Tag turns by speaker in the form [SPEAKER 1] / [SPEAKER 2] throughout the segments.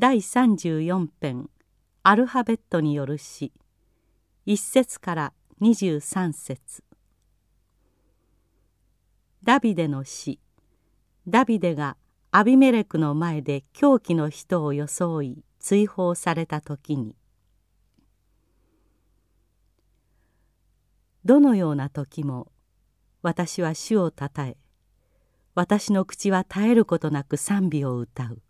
[SPEAKER 1] 第34編アルファベットによる詩。1節から23節。ダビデの詩。ダビデがアビメレクの前で狂気の人を装い追放された時に。どのような時も私は主をたたえ私の口は絶えることなく賛美を歌う。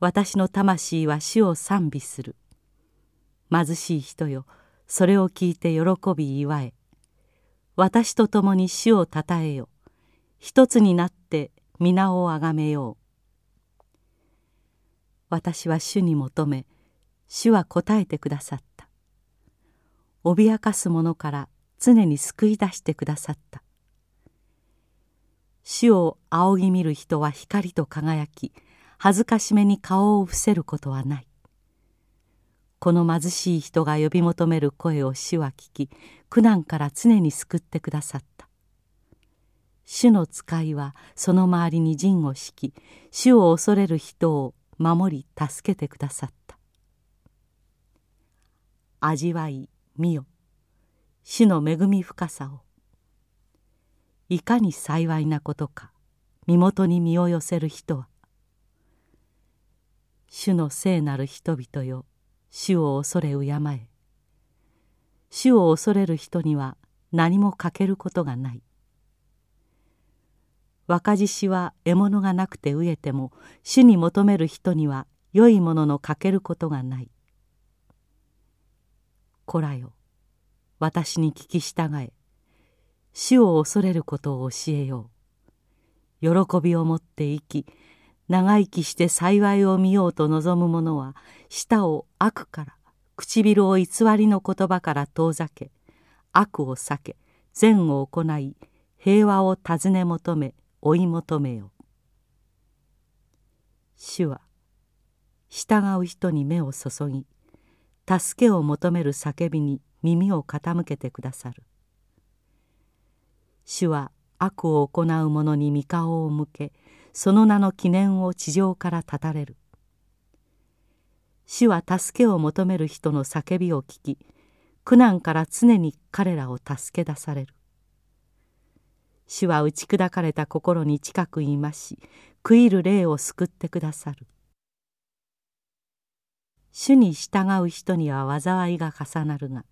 [SPEAKER 1] 私の魂は主を賛美する。貧しい人よそれを聞いて喜び祝え。私と共に主をたたえよ。一つになって皆をあがめよう。私は主に求め主は答えてくださった。脅かす者から常に救い出してくださった。主を仰ぎ見る人は光と輝き恥ずかしめに顔を伏せることはない。この貧しい人が呼び求める声を主は聞き苦難から常に救ってくださった。主の使いはその周りに陣を敷き主を恐れる人を守り助けてくださった。味わい見よ。主の恵み深さを。いかに幸いなことか身元に身を寄せる人は主の聖なる人々よ主を恐れ敬え。主を恐れる人には何も欠けることがない。若獅子は獲物がなくて飢えても主に求める人には良いものの欠けることがない。こらよ私に聞き従え。主を恐れることを教えよう。喜びを持って生き長生きして幸いを見ようと望む者は舌を悪から唇を偽りの言葉から遠ざけ悪を避け善を行い平和を尋ね求め追い求めよ主は従う人に目を注ぎ助けを求める叫びに耳を傾けてくださる。主は悪を行う者に御顔を向けその名の記念を地上から断たれる。主は助けを求める人の叫びを聞き苦難から常に彼らを助け出される。主は打ち砕かれた心に近くいまし悔いる霊を救ってくださる。主に従う人には災いが重なるが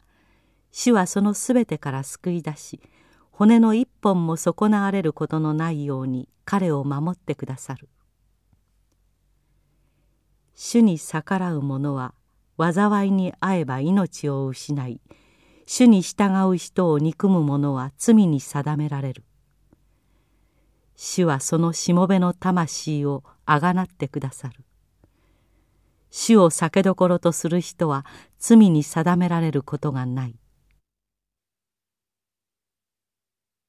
[SPEAKER 1] 主はそのすべてから救い出し骨の一本も損なわれることのないように彼を守ってくださる。主に逆らう者は災いに遭えば命を失い主に従う人を憎む者は罪に定められる。主はそのしもべの魂をあがなってくださる。主を酒どころとする人は罪に定められることがない。